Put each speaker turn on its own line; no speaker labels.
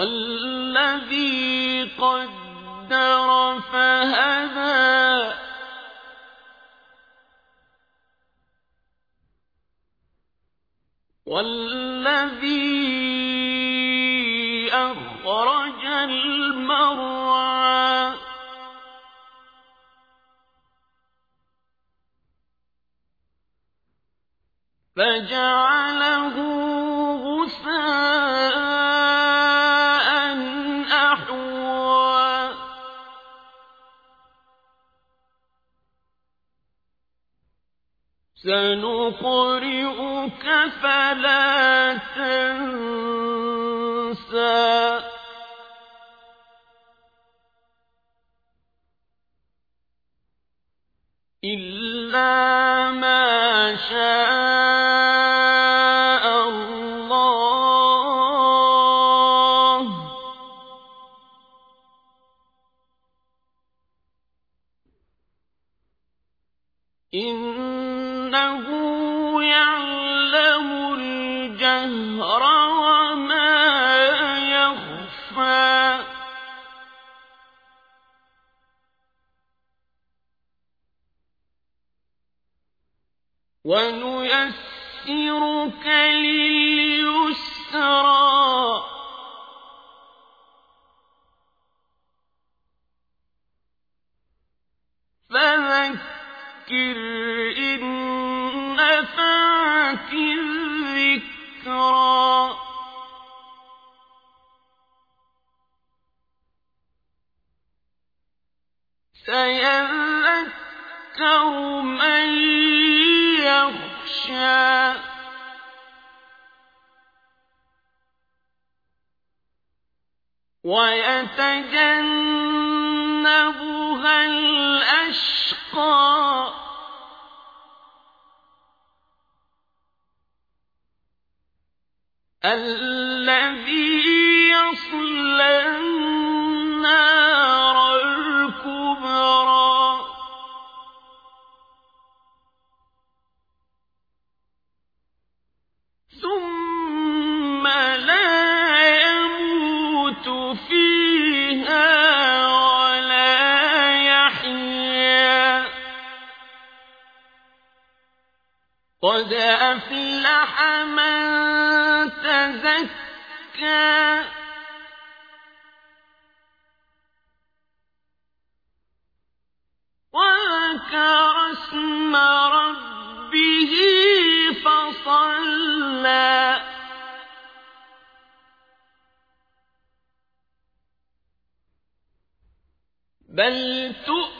والذي قدر فهدى. والذي أخرج المرعى. فجعله سنقرئك فلا تنسى. إلا ما شاء الله. إنه يعلم الجهر وما يخفى. ونيسرك لليسرى. فذكر الذكرى. سيذكر من يخشى. ويتجنبها الأشقى. الذي يصلى قد أفلح من تزكى. وذكر اسم ربه فصلى. بل تؤثرون